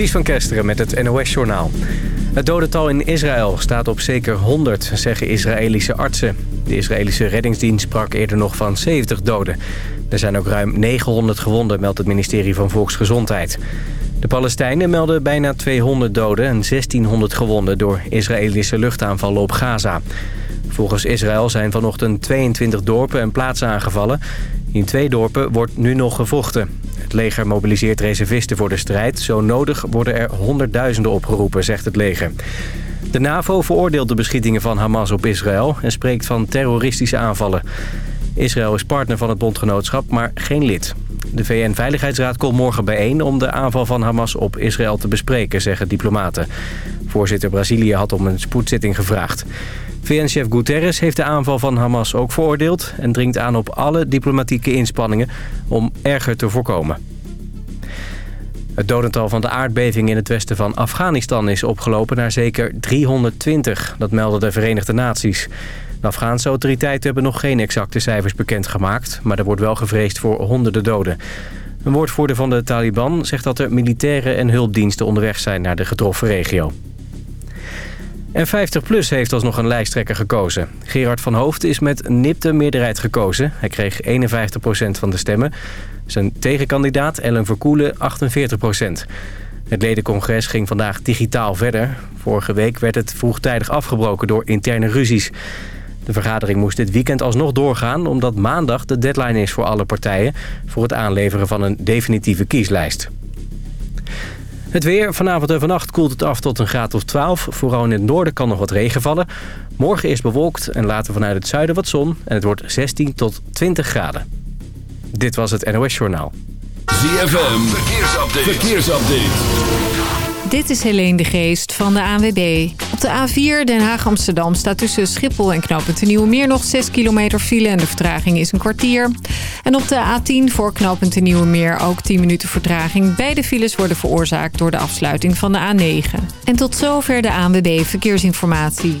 Ties van Kesteren met het NOS-journaal. Het dodental in Israël staat op zeker 100, zeggen Israëlische artsen. De Israëlische reddingsdienst sprak eerder nog van 70 doden. Er zijn ook ruim 900 gewonden, meldt het ministerie van Volksgezondheid. De Palestijnen melden bijna 200 doden en 1600 gewonden... door Israëlische luchtaanvallen op Gaza. Volgens Israël zijn vanochtend 22 dorpen en plaatsen aangevallen. In twee dorpen wordt nu nog gevochten. Het leger mobiliseert reservisten voor de strijd. Zo nodig worden er honderdduizenden opgeroepen, zegt het leger. De NAVO veroordeelt de beschietingen van Hamas op Israël... en spreekt van terroristische aanvallen. Israël is partner van het bondgenootschap, maar geen lid. De VN-veiligheidsraad komt morgen bijeen om de aanval van Hamas op Israël te bespreken, zeggen diplomaten. Voorzitter Brazilië had om een spoedzitting gevraagd. VN-chef Guterres heeft de aanval van Hamas ook veroordeeld... en dringt aan op alle diplomatieke inspanningen om erger te voorkomen. Het dodental van de aardbeving in het westen van Afghanistan is opgelopen naar zeker 320. Dat melden de Verenigde Naties. De Afghaanse autoriteiten hebben nog geen exacte cijfers bekendgemaakt... maar er wordt wel gevreesd voor honderden doden. Een woordvoerder van de Taliban zegt dat er militairen en hulpdiensten onderweg zijn naar de getroffen regio. En 50PLUS heeft alsnog een lijsttrekker gekozen. Gerard van Hoofd is met nipte meerderheid gekozen. Hij kreeg 51% van de stemmen. Zijn tegenkandidaat Ellen Verkoelen 48%. Het ledencongres ging vandaag digitaal verder. Vorige week werd het vroegtijdig afgebroken door interne ruzies. De vergadering moest dit weekend alsnog doorgaan... omdat maandag de deadline is voor alle partijen... voor het aanleveren van een definitieve kieslijst. Het weer. Vanavond en vannacht koelt het af tot een graad of 12. Vooral in het noorden kan nog wat regen vallen. Morgen is bewolkt en later vanuit het zuiden wat zon. En het wordt 16 tot 20 graden. Dit was het NOS Journaal. ZFM. Verkeersupdate. Verkeersupdate. Dit is Helene de Geest van de ANWB. Op de A4 Den Haag-Amsterdam staat tussen Schiphol en knooppunt Nieuwe Meer nog 6 kilometer file en de vertraging is een kwartier. En op de A10 voor knooppunt Nieuwe Meer ook 10 minuten vertraging. Beide files worden veroorzaakt door de afsluiting van de A9. En tot zover de ANWB Verkeersinformatie.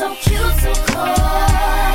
So cute, so cold.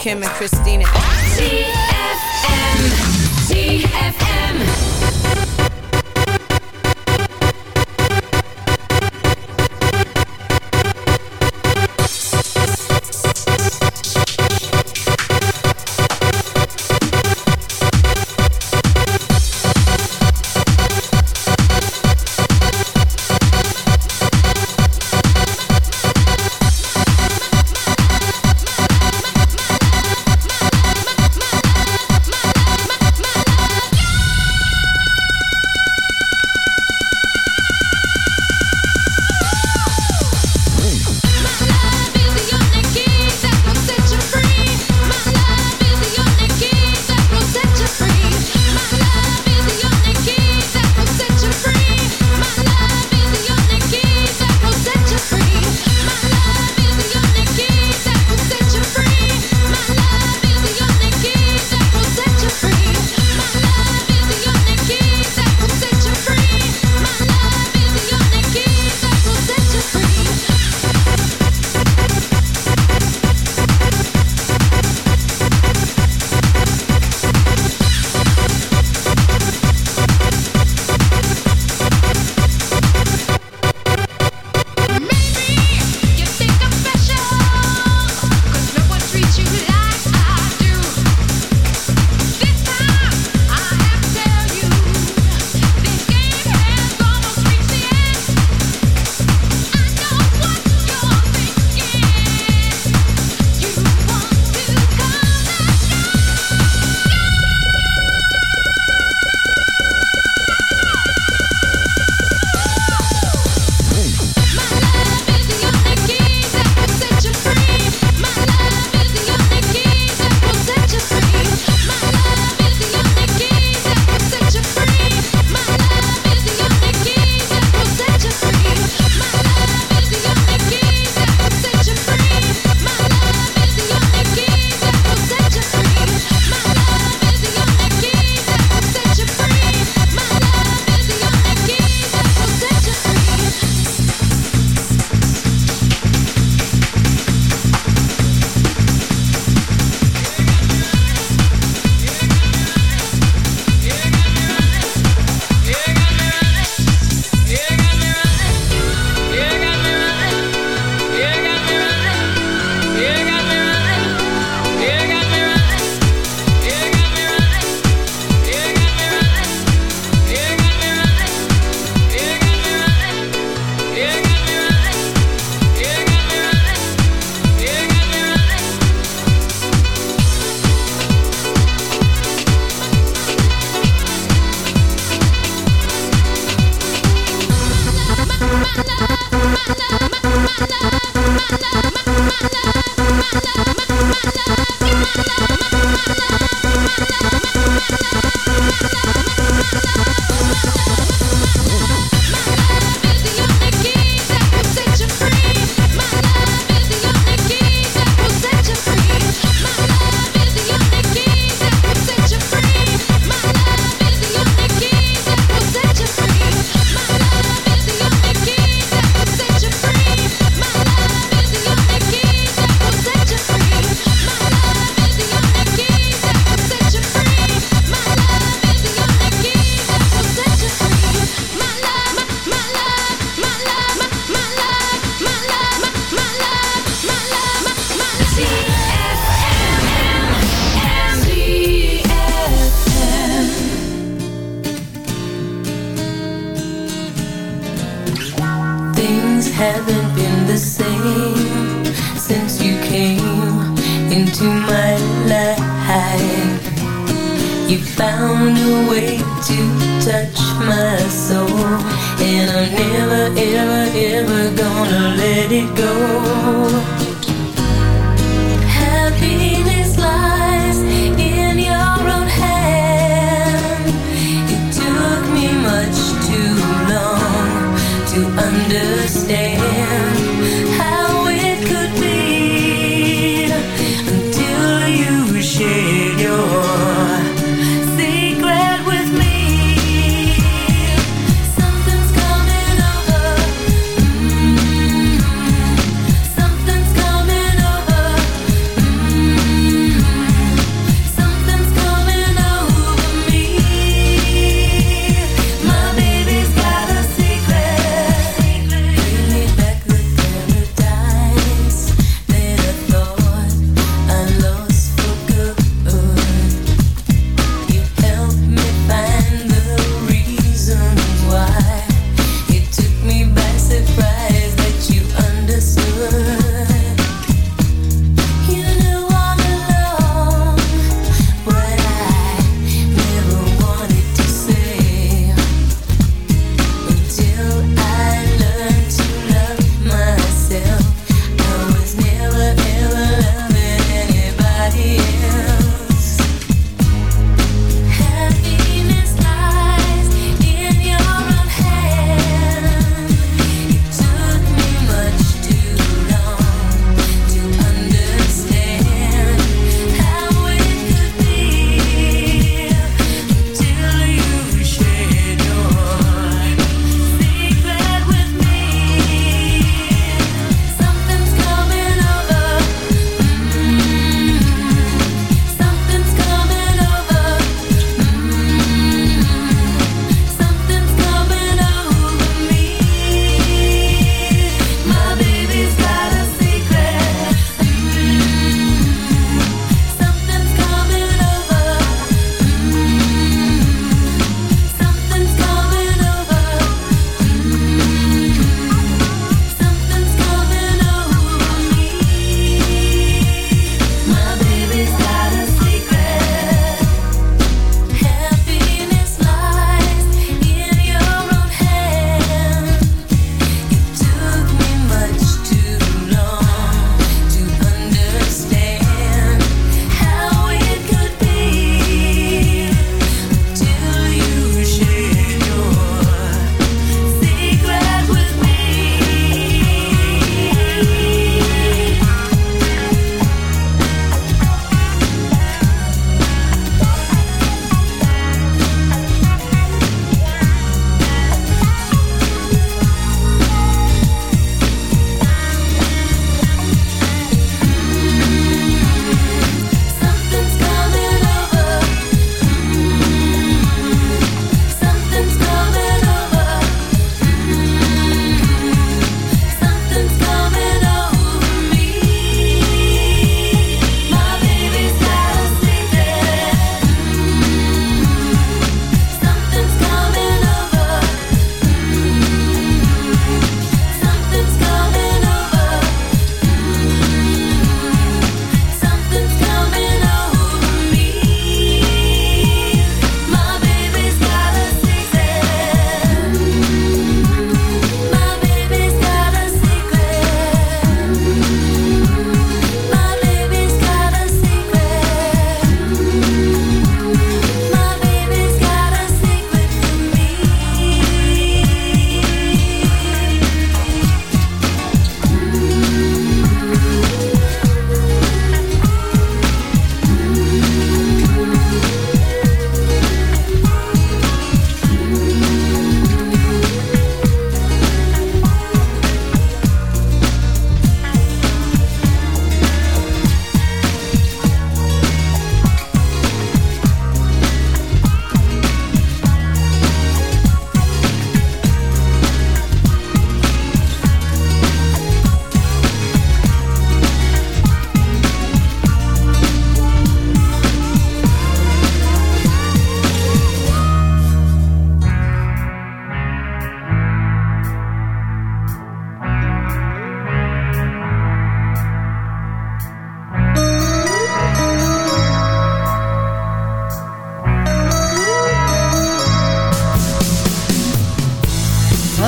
Kim and Christina.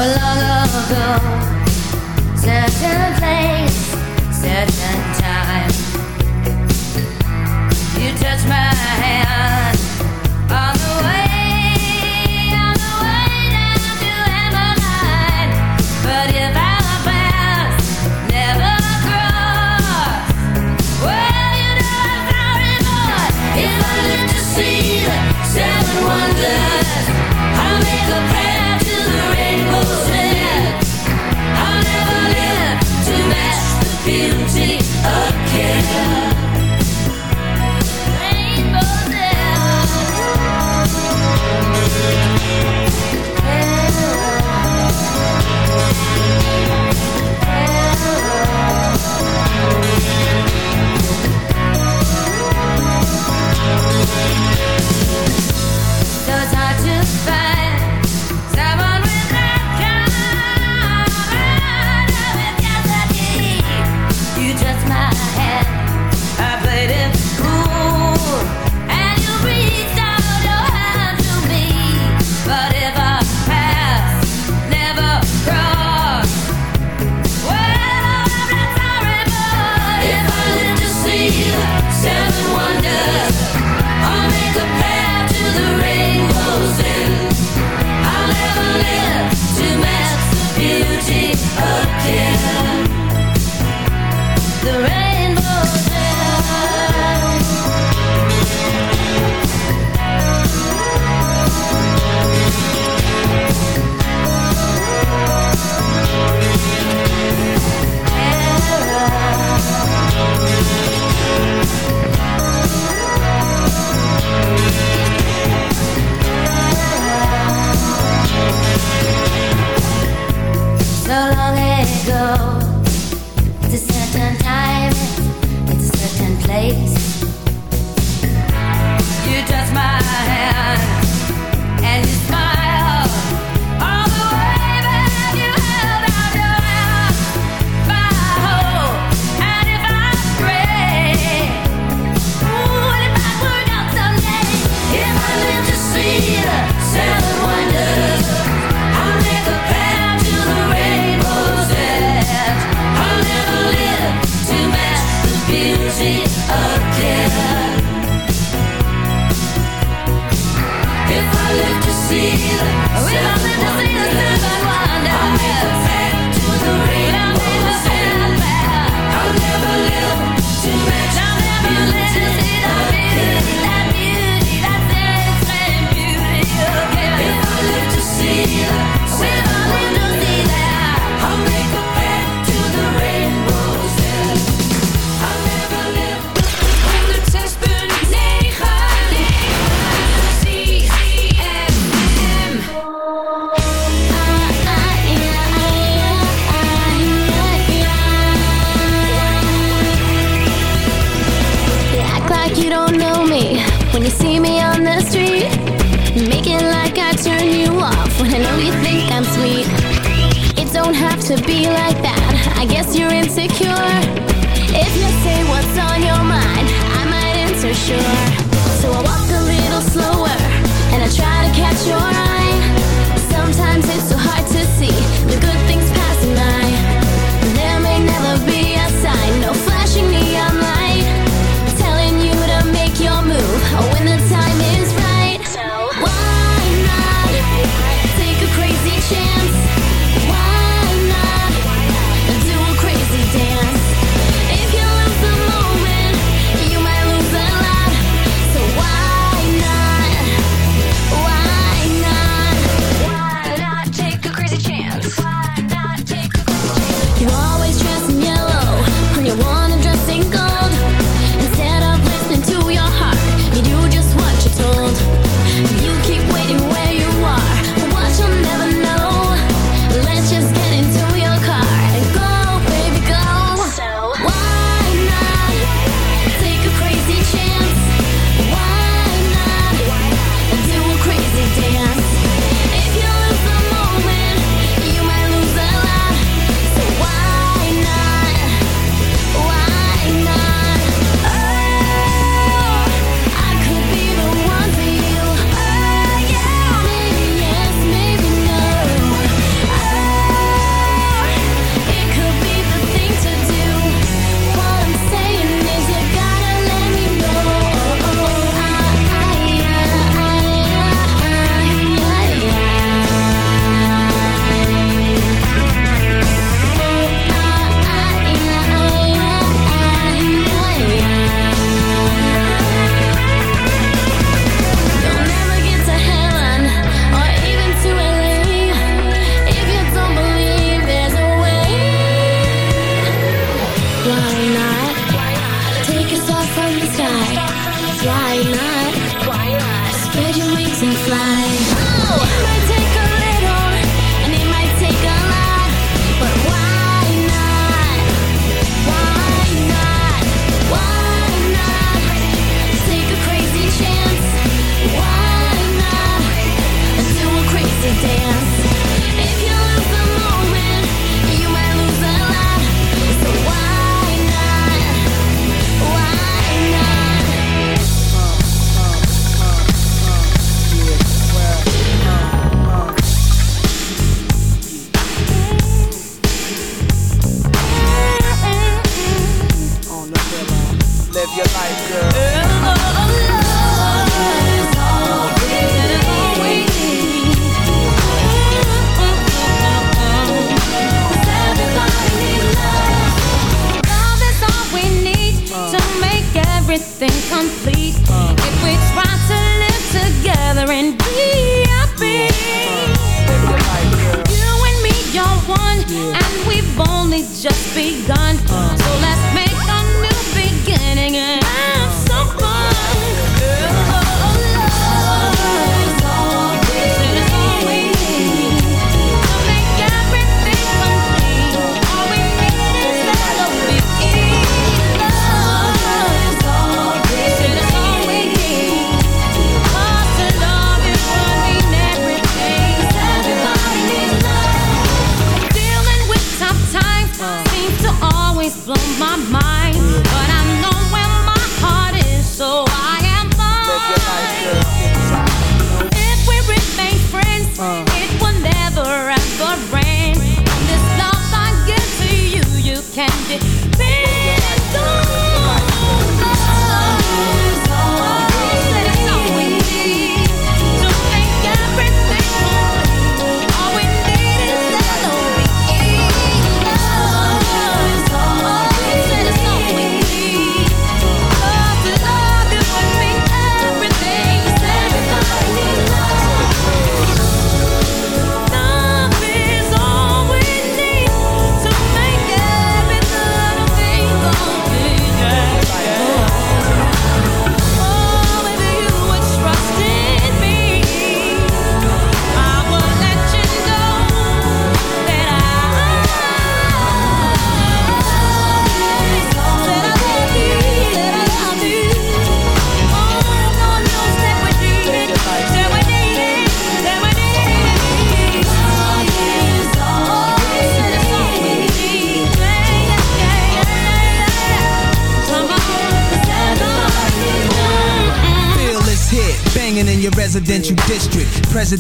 long ago. Certain place, certain time. You touch my hand.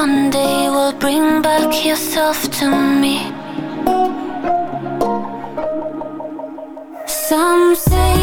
One day will bring back yourself to me. Some say.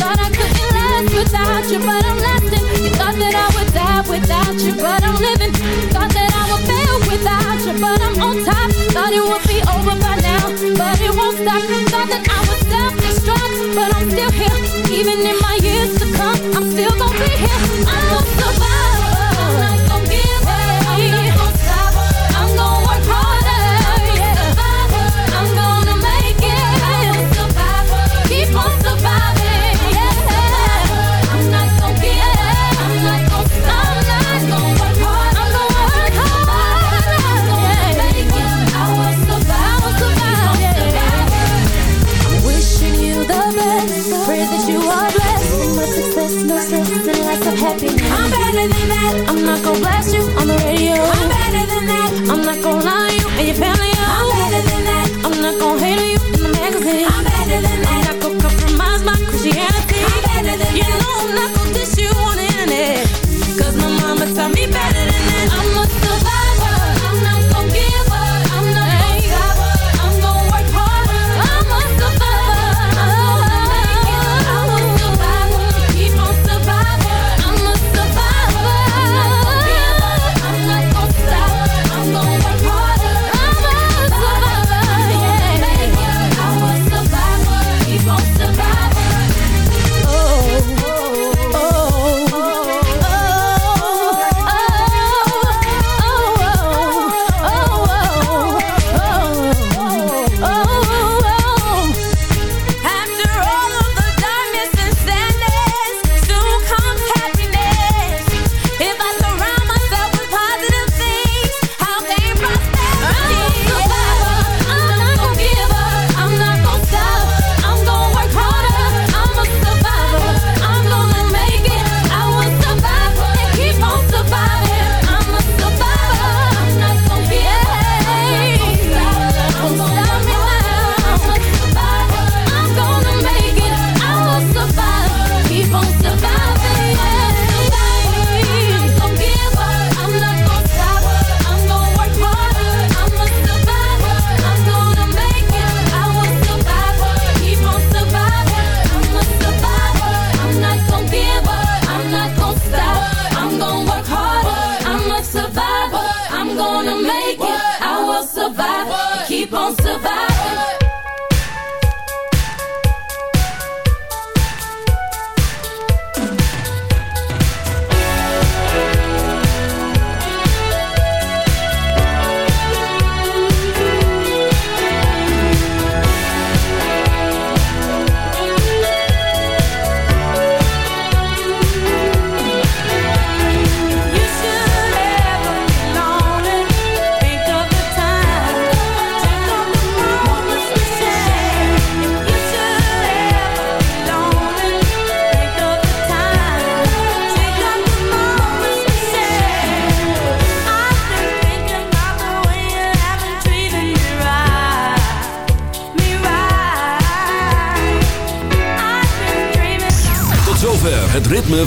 Thought I couldn't last without you, but I'm lasting. Thought that I would die without you, but I'm living. Thought that I would fail without you, but I'm on top. Thought it would be over by now, but it won't stop. Thought that I would destruct, but I'm still here. Even in my years to come, I'm still gonna be here. I'm so